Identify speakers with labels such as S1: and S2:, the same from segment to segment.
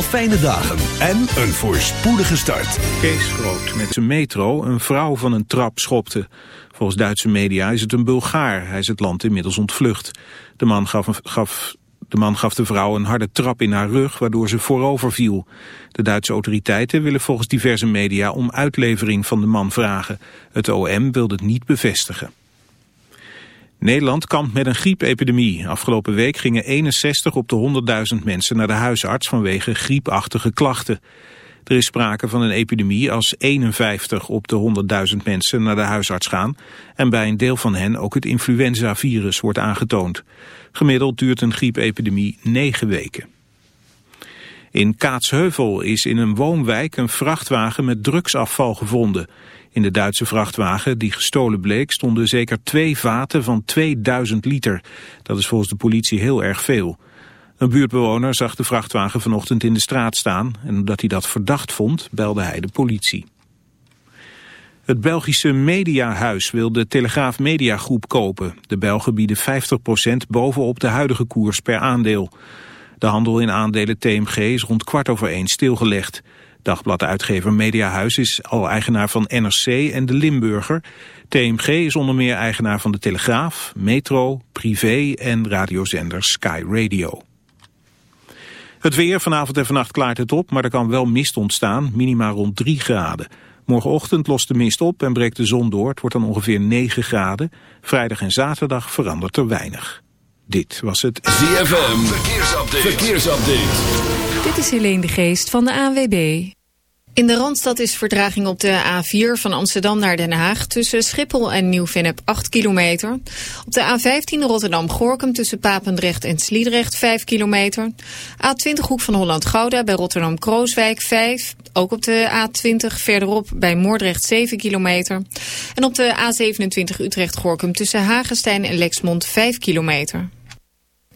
S1: allemaal fijne dagen en een voorspoedige start.
S2: Kees Groot met zijn metro een vrouw van een trap schopte. Volgens Duitse media is het een Bulgaar. Hij is het land inmiddels ontvlucht. De man gaf, gaf, de man gaf de vrouw een harde trap in haar rug, waardoor ze voorover viel. De Duitse autoriteiten willen volgens diverse media om uitlevering van de man vragen. Het OM wil het niet bevestigen. Nederland kampt met een griepepidemie. Afgelopen week gingen 61 op de 100.000 mensen naar de huisarts vanwege griepachtige klachten. Er is sprake van een epidemie als 51 op de 100.000 mensen naar de huisarts gaan en bij een deel van hen ook het influenzavirus wordt aangetoond. Gemiddeld duurt een griepepidemie 9 weken. In Kaatsheuvel is in een woonwijk een vrachtwagen met drugsafval gevonden. In de Duitse vrachtwagen die gestolen bleek stonden zeker twee vaten van 2000 liter. Dat is volgens de politie heel erg veel. Een buurtbewoner zag de vrachtwagen vanochtend in de straat staan... en omdat hij dat verdacht vond, belde hij de politie. Het Belgische Mediahuis wil de Telegraaf Mediagroep kopen. De Belgen bieden 50% bovenop de huidige koers per aandeel. De handel in aandelen TMG is rond kwart over één stilgelegd. Dagbladuitgever Mediahuis is al eigenaar van NRC en de Limburger. TMG is onder meer eigenaar van de Telegraaf, Metro, Privé en radiozender Sky Radio. Het weer, vanavond en vannacht klaart het op, maar er kan wel mist ontstaan, minima rond 3 graden. Morgenochtend lost de mist op en breekt de zon door, het wordt dan ongeveer 9 graden. Vrijdag en zaterdag verandert er weinig. Dit was het
S1: ZFM Verkeersupdate. Verkeersupdate.
S3: Dit is Helene de Geest van de ANWB. In de Randstad is vertraging op de A4 van Amsterdam naar Den Haag... tussen Schiphol en Nieuw-Vennep 8 kilometer. Op de A15 Rotterdam-Gorkum tussen Papendrecht en Sliedrecht 5 kilometer. A20 Hoek van Holland-Gouda bij Rotterdam-Krooswijk 5. Ook op de A20 verderop bij Moordrecht 7 kilometer. En op de A27 Utrecht-Gorkum tussen Hagenstein en Lexmond 5 kilometer.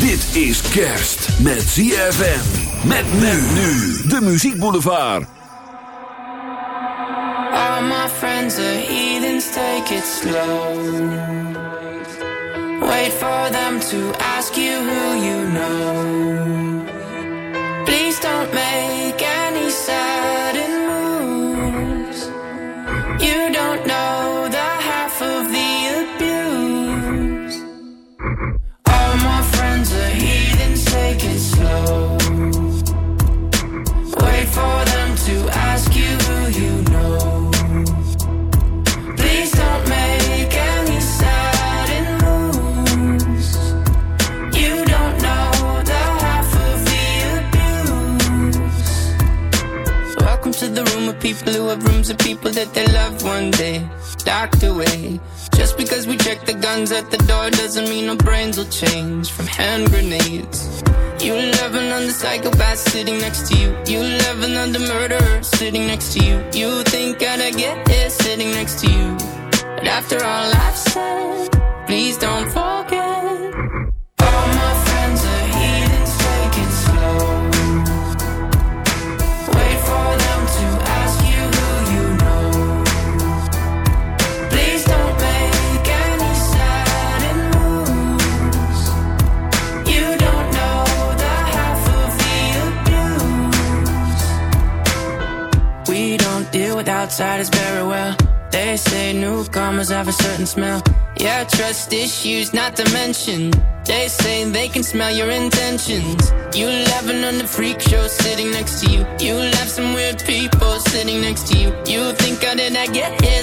S1: Dit is kerst met ZFM. Met men nu. De Muziek Boulevard.
S4: All my friends are heathens, take it slow. Wait for them to ask you who you know. After all trust issues not to mention. They say they can smell your intentions. You laughing on the freak show sitting next to you. You laugh some weird people sitting next to you. You think how did I get here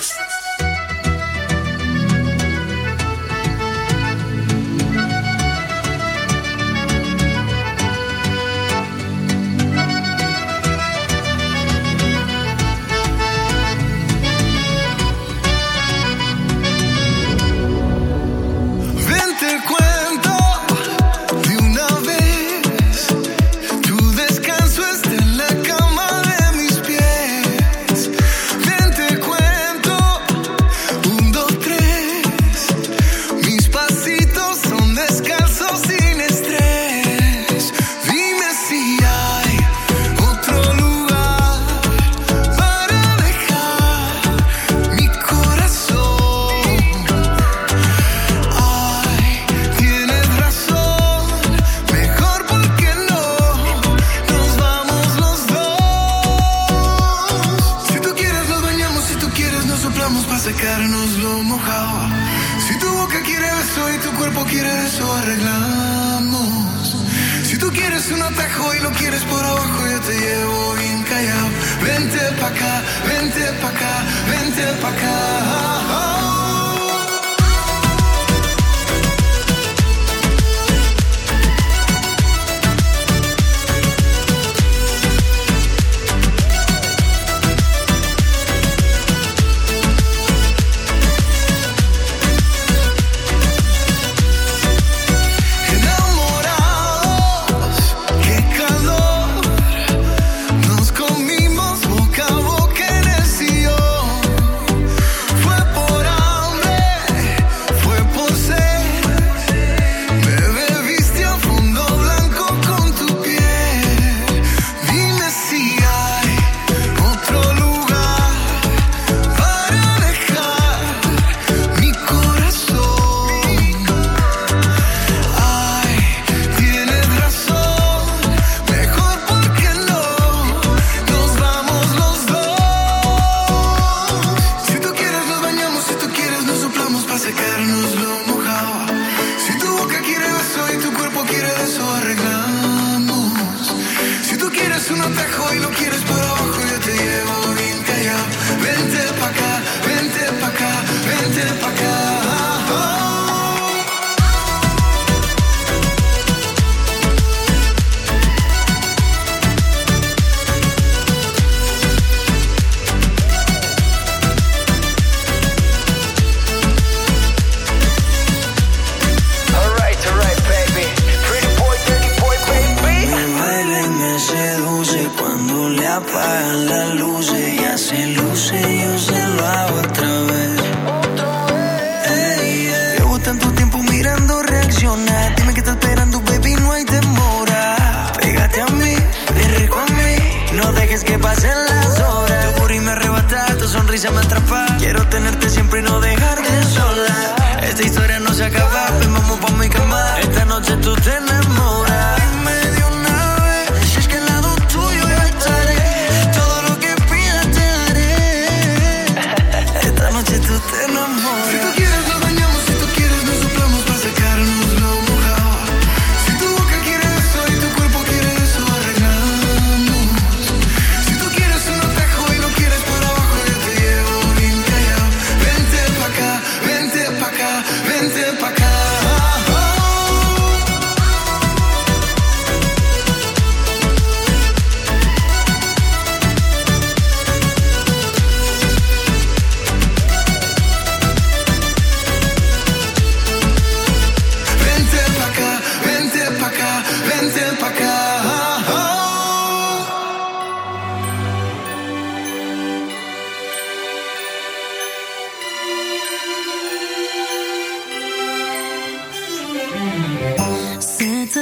S5: no quiero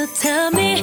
S5: So tell me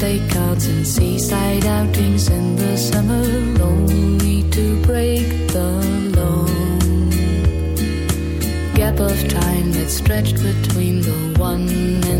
S6: birthday and seaside outings in the summer, only to break the long gap of time that stretched between the one and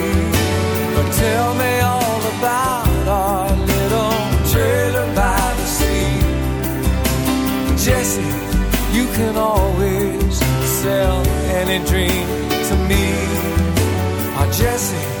S7: Can always sell any dream to me. Oh, Jesse,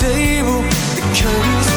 S8: table, the curtains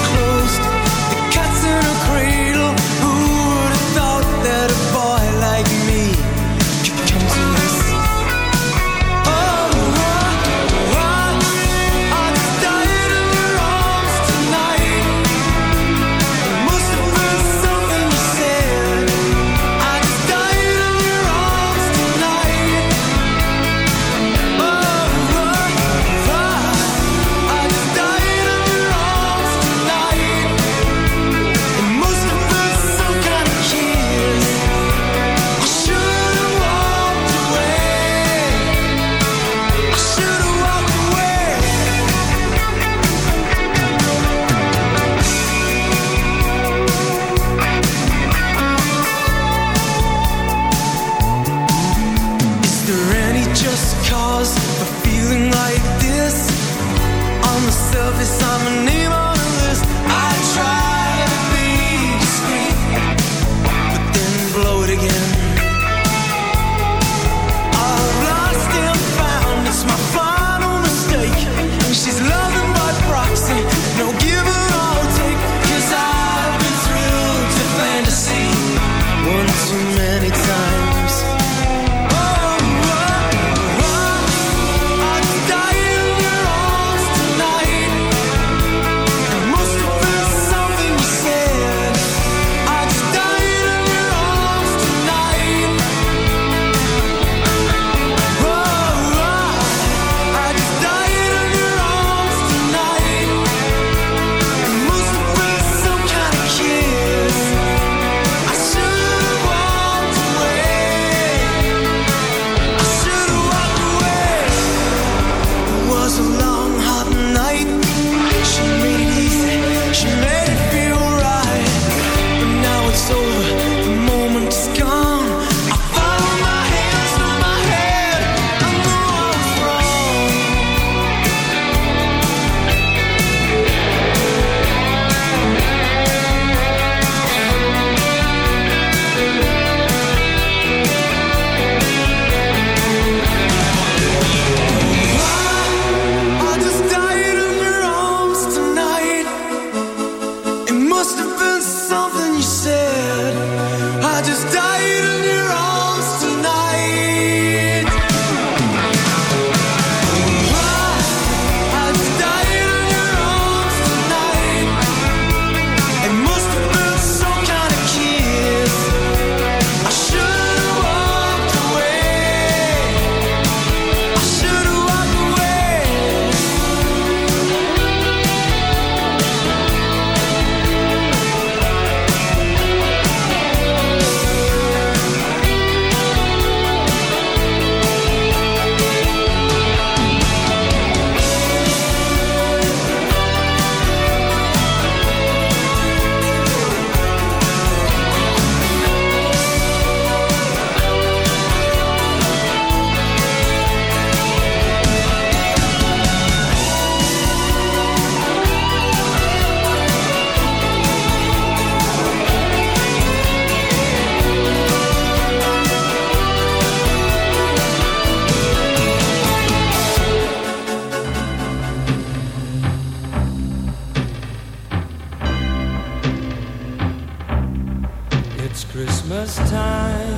S7: time.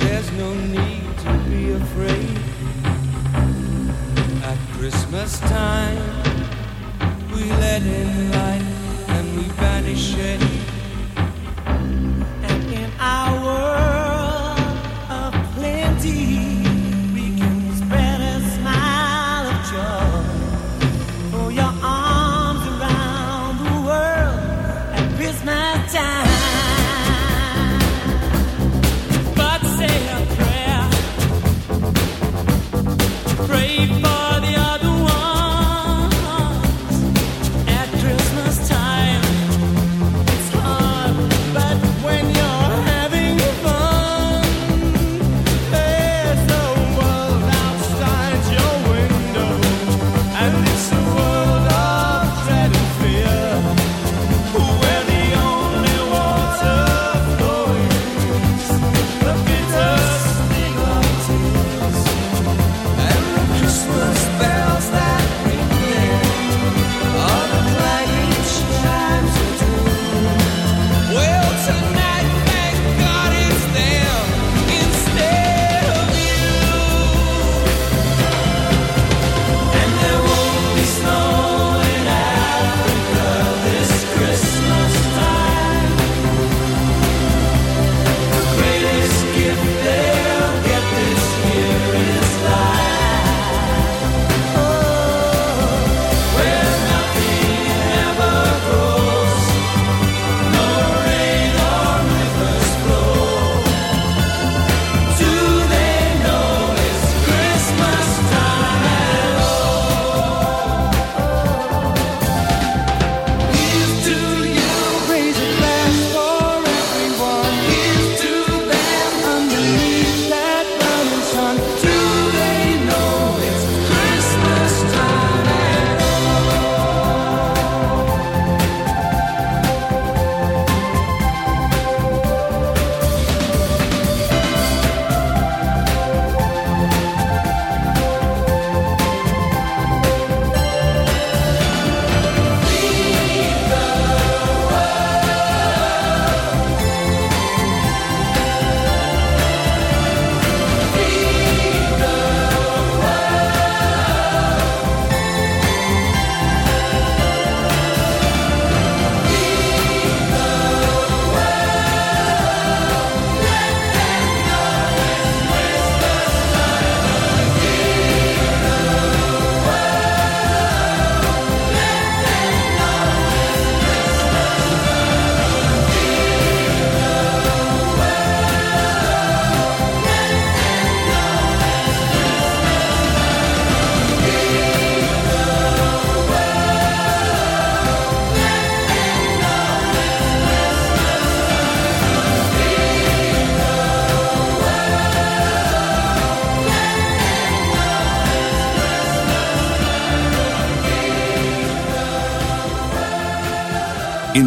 S7: There's no need to be afraid. At Christmas time, we let in light.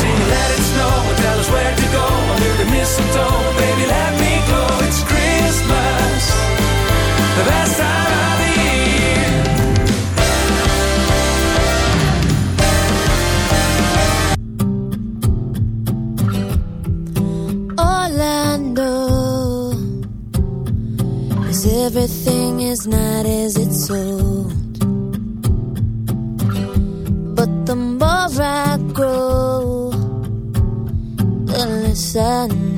S9: Sing, let it snow, and tell us where to go under the mistletoe. Baby, let me go. It's Christmas, the best time of the year.
S6: All I know is everything is not as it's sold. But the more I grow, the